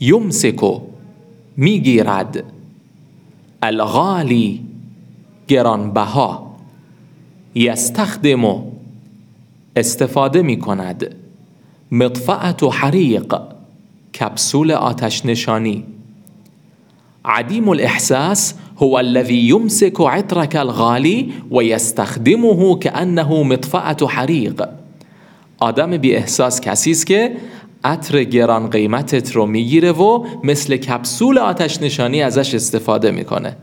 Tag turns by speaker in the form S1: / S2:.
S1: یمسکو می‌گیرد. الغالی گرانبها. یستخدم استفاده می کند مطفعت و حریق کپسول آتش نشانی. عدیم الاحساس هو الذي يمسك عطرك الغالي ويستخدمه كأنه مطفأة حریق. آدم بی احساس کسی است که عطر گران قیمتت رو می‌گیره و مثل کپسول آتش نشانی ازش استفاده می‌کنه.